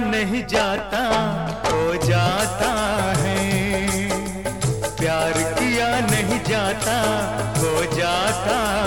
नहीं जाता हो जाता है। प्यार किया नहीं जाता हो जाता है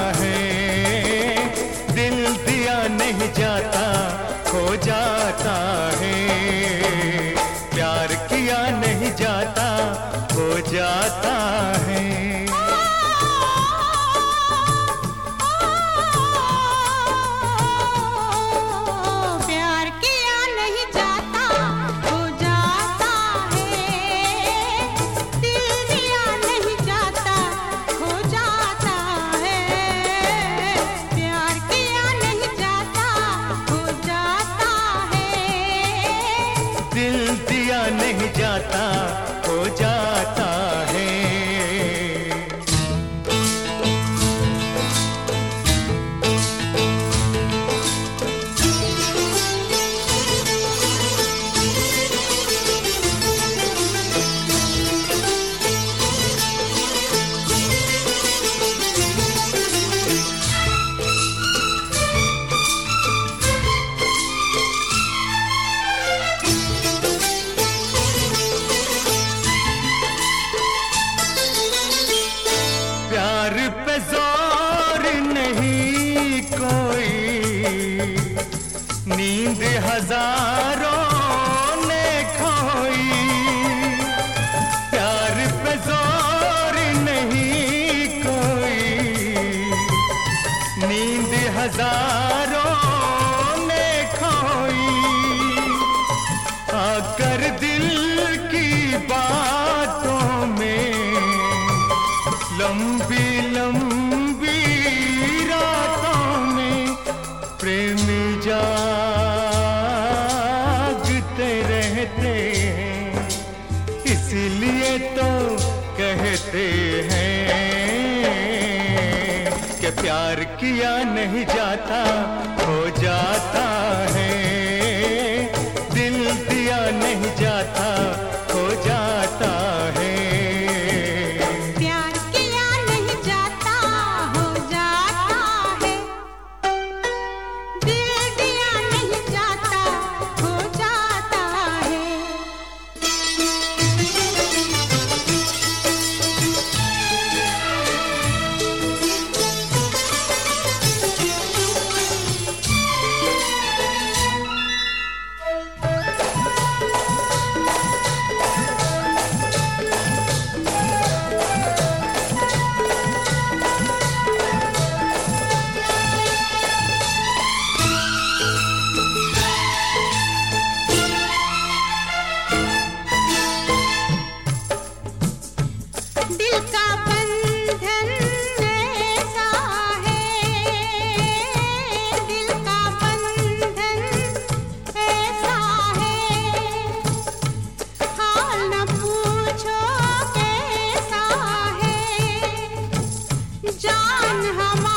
हज़ारों ने खोई। प्यार पे ज़ोर नहीं कोई। नींद हज़ारों करते हैं कि प्यार किया नहीं जाता हो जाता है। जान हमारा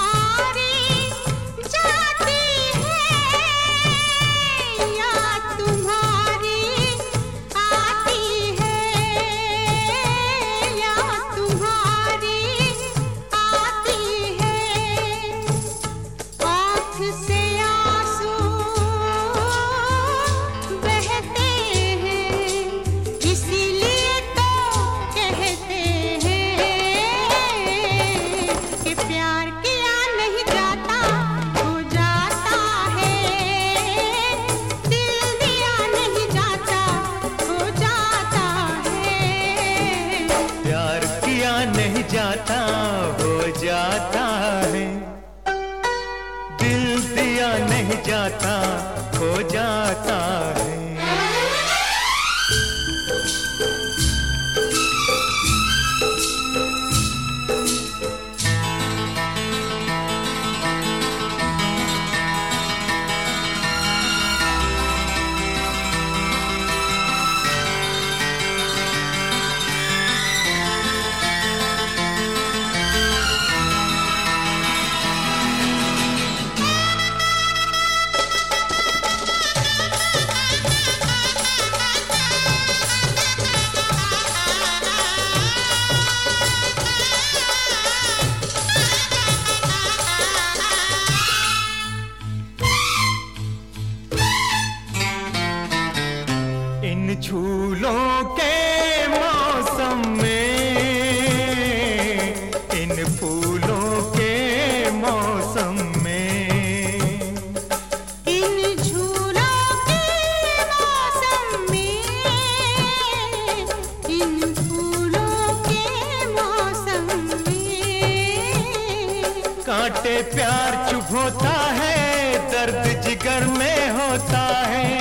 जाता खो जाता। इन फूलों के मौसम में। इन झूलों के मौसम में इन फूलों के मौसम में। कांटे प्यार चुभ होता है दर्द जिगर में होता है।